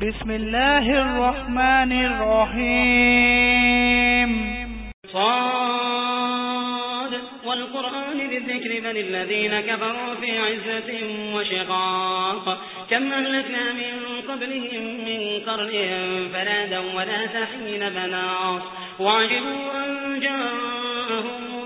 بسم الله الرحمن الرحيم صاد والقرآن للذكر بل الذين كفروا في عزة وشقاق. كم أهلكنا من قبلهم من قرن فنادا ولا تحين بناص وعجبوا أن جاءهم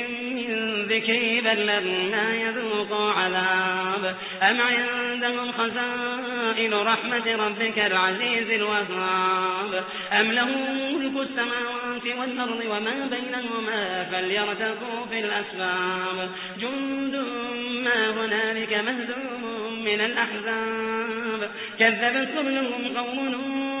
بل لما يذوقوا عذاب. أم عندهم خزائن رحمة ربك العزيز الوهاب. أم لهم ملك السماوات والأرض وما بينهما فليرتقوا في الأسباب. جند ما هنالك مهزوم من الأحزاب. كذبت قبلهم قوم نوح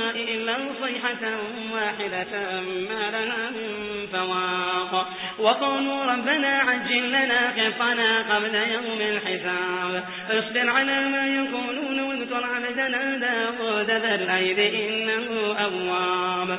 إلا صيحة واحدة ما لها من فواق. وقالوا ربنا عجل لنا قطنا قبل يوم الحساب. اصبر على ما يقولون واذكر عبدنا داود ذا الأيد إنه أواب.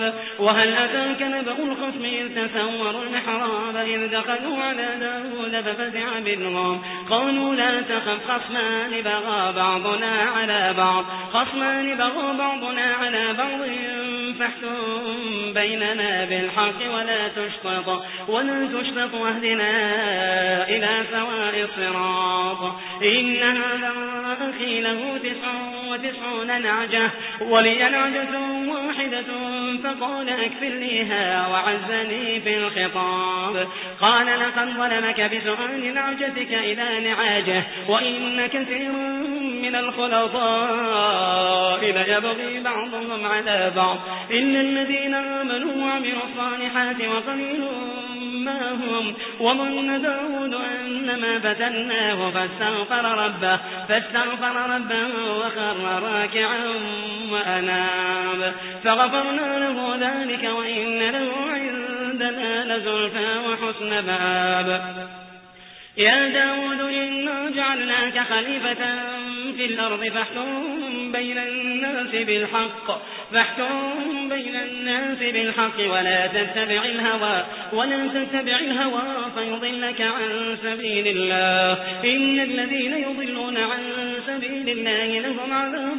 المحراب وهل أتاك نبأ الخصم إذ تسوروا المحراب إذ دخلوا على داود ففزع منهم قالوا لا تخف خصمان بغى بعضنا على بعض. خصمان بغى بعضنا على بعض. فاحكم بيننا بالحق ولا تشطط ولا تشطط واهدنا إلى سواء الصراط. إن هذا أخي له تسع وتسعون نعجة ولي نعجة واحدة فقال أكفرنيها وعزني في الخطاب قال لقد ظلمك بسؤال نعجتك إلى نعاجة وإن كثيرا من الخلطاء ليبغي بعضهم على بعض. إلا الذين آمنوا وعملوا الصالحات وقليل ما هم وظن داود أنما فتناه فاستغفر ربه فاستغفر ربه وخر راكعا وأناب. فغفرنا له ذلك وإن له عندنا لزلفى وحسن باب. يا داود إنا جعلناك خليفة في الأرض فاحكم بين الناس بالحق. فاحكم بين الناس بالحق ولا تتبع الهوى ولا تتبع الهوى فيضلك عن سبيل الله. إن الذين يضلون عن سبيل الله لهم عذاب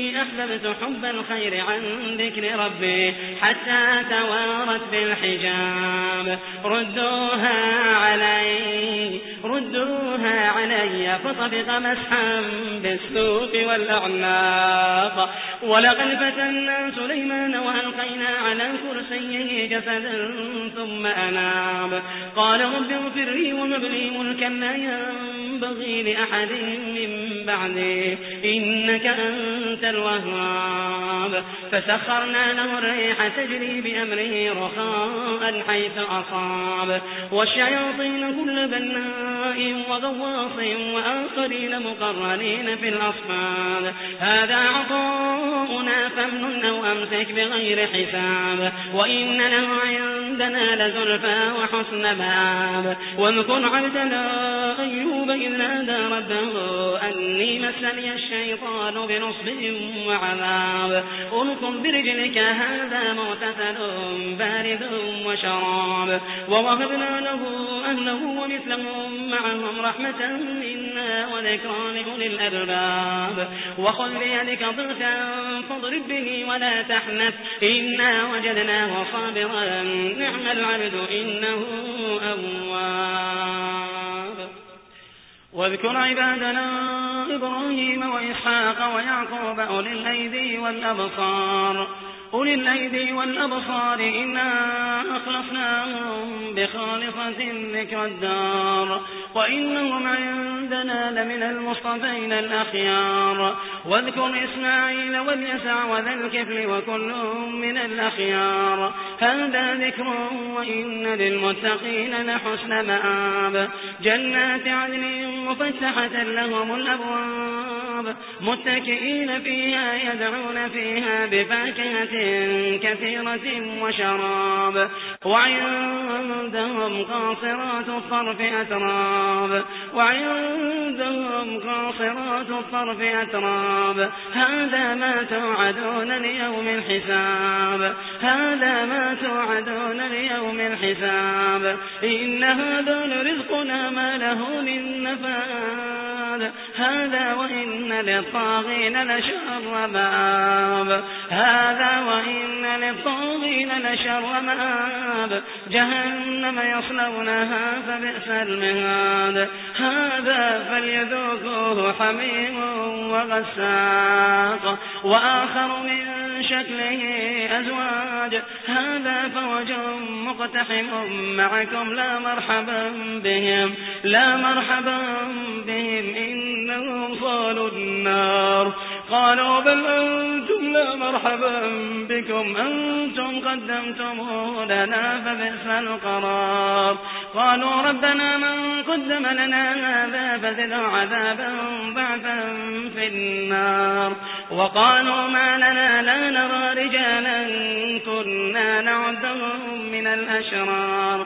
أحببت حب الخير عن ذكر ربي حتى توارت بالحجاب. ردوها علي ردوها علي فطبق مسحا بالسوق والأعناق. ولقد فتنا سليمان وألقى فألقينا على كرسيه جسدا ثم أناب. قال رب اغفر لي وهب لي ملكا لا ينبغي لأحد من بعدي إنك أنت الوهاب. فسخرنا له الريح تجري بأمره رخاء حيث أصاب. والشياطين كل بناء وغواص وآخرين مقرنين في الأصفاد. هذا عطاؤنا فمن أو أمسك بغير حساب. وإن له عندنا لزلفى وحسن باب. واذكر عبدنا أيوب إذ نادى ربه أني مسني الشيطان بنصب وعذاب. أركض برجلك هذا مغتسل بارد وشراب. ووهبنا له أهله ومثلهم معهم رحمة منا وذكرى لأولي الألباب. وخذ بيدك ضغثا فاضرب به ولا تحنث. إنا وجدناه صابرا. نعم العبد إنه أواب. واذكر عبادنا إبراهيم وإسحاق ويعقوب أولي الأيدي والأبصار. أولي الأيدي والأبصار إنا أخلصناهم بخالصة ذكر الدار وإنهم عندنا لمن المصطفين الأخيار واذكر إسماعيل واليسع وذا الكفل وكل من الأخيار هذا ذكر وإن للمتقين لحسن مآب جنات عدن مفتحة لهم الأبواب متكئين فيها يدعون فيها بفاكهة كثيرة وشراب. وعندهم قاصرات الطرف أتراب. وعندهم قاصرات الطرف أتراب. هذا ما توعدون ليوم الحساب. هذا ما توعدون ليوم الحساب. إن هذا لرزقنا ما له من نفاد هذا وإن للطاغين لشر مآب هذا وإن للطاغين لشر مآب جهنم يصلونها فبئس المهاد. هذا فليذوقوه حميم وغساق. وآخر من شكله أزواج. هذا فوج مقتحم معكم. لا مرحبا بهم. لا مرحبا بهم. إنهم صالوا النار. قالوا بل أنتم لا مرحبا بكم. أنتم قدمتموه لنا فبئس القرار. قالوا ربنا من قدم لنا هذا فزد عذابا ضعفا في النار. وقالوا ما لنا لا نرى رجالا. كنا نعدهم من الأشرار.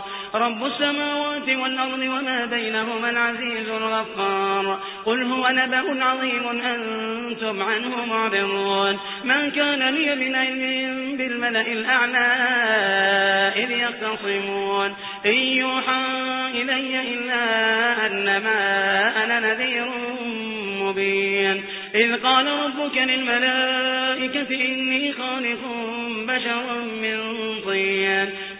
رب السماوات والأرض وما بينهما العزيز الغفار. قل هو نبأ عظيم أنتم عنه معرضون. من كان لي من علم بالملأ الأعلى إذ يختصمون. إن يوحى إلي إلا أنما أنا نذير مبين. إذ قال ربك للملائكة إني خالق بشرا من طين.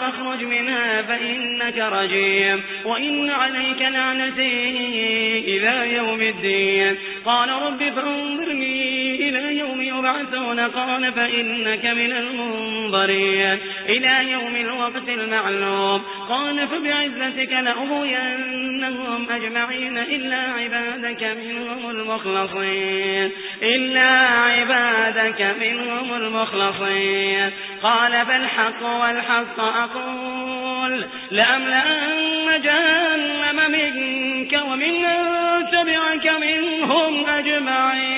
فاخرج منها فإنك رجيم. وإن عليك لعنتي إلى يوم الدين. قال رب فانظرني إلى يوم يبعثون قال فإنك من المنظرين إلى يوم الوقت المعلوم. قال فبعزتك لأغوينهم أجمعين إلا عبادك منهم المخلصين. إلا عبادك منهم المخلصين. قال فالحق والحق أقول لأملأن جهنم منك ومن تبعك منهم أجمعين.